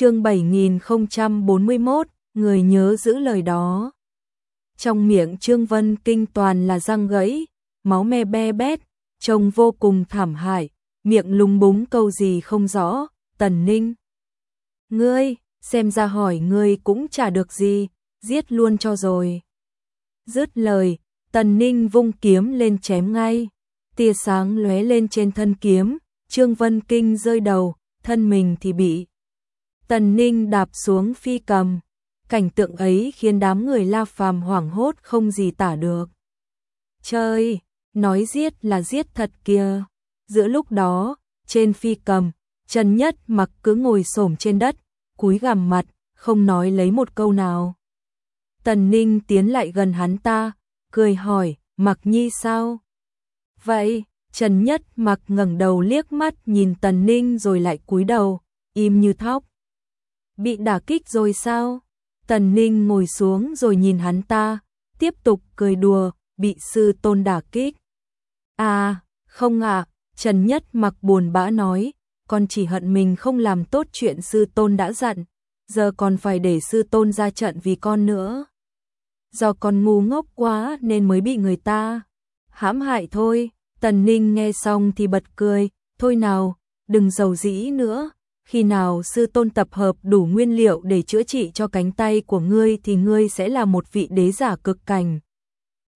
chương 7041, người nhớ giữ lời đó. Trong miệng Trương Vân Kinh toàn là răng gãy, máu me be bét, trông vô cùng thảm hại, miệng lúng búng câu gì không rõ, tần ninh. Ngươi, xem ra hỏi ngươi cũng chả được gì, giết luôn cho rồi. Dứt lời, tần ninh vung kiếm lên chém ngay, tia sáng lóe lên trên thân kiếm, Trương Vân Kinh rơi đầu, thân mình thì bị Tần Ninh đạp xuống phi cầm. Cảnh tượng ấy khiến đám người La Phàm hoảng hốt không gì tả được. Chơi, nói giết là giết thật kia. Giữa lúc đó, trên phi cầm, Trần Nhất mặc cứ ngồi xổm trên đất, cúi gằm mặt, không nói lấy một câu nào. Tần Ninh tiến lại gần hắn ta, cười hỏi, mặc nhi sao? Vậy, Trần Nhất mặc ngẩng đầu liếc mắt nhìn Tần Ninh rồi lại cúi đầu, im như thóc. Bị đả kích rồi sao? Tần Ninh ngồi xuống rồi nhìn hắn ta, tiếp tục cười đùa, bị sư tôn đả kích. À, không ạ, Trần Nhất mặc buồn bã nói, con chỉ hận mình không làm tốt chuyện sư tôn đã dặn, giờ còn phải để sư tôn ra trận vì con nữa. Do con ngu ngốc quá nên mới bị người ta hãm hại thôi. Tần Ninh nghe xong thì bật cười, thôi nào, đừng giàu dĩ nữa, khi nào sư tôn tập hợp đủ nguyên liệu để chữa trị cho cánh tay của ngươi thì ngươi sẽ là một vị đế giả cực cảnh.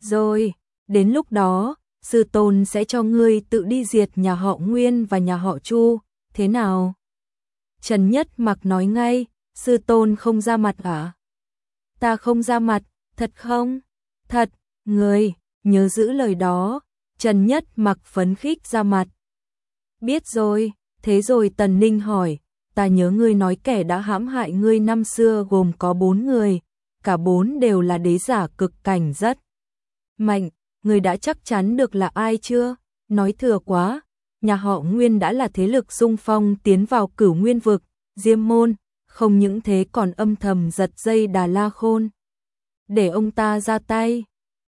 Rồi, đến lúc đó, sư tôn sẽ cho ngươi tự đi diệt nhà họ Nguyên và nhà họ Chu, thế nào? Trần Nhất Mặc nói ngay, sư tôn không ra mặt à? Ta không ra mặt, thật không? Thật, ngươi, nhớ giữ lời đó, Trần Nhất Mặc phấn khích ra mặt. Biết rồi, thế rồi Tần Ninh hỏi, ta nhớ ngươi nói kẻ đã hãm hại ngươi năm xưa gồm có bốn người, cả bốn đều là đế giả cực cảnh rất mạnh, ngươi đã chắc chắn được là ai chưa? Nói thừa quá, nhà họ Nguyên đã là thế lực xung phong tiến vào cửu nguyên vực, diêm môn, không những thế còn âm thầm giật dây đà la khôn. Để ông ta ra tay,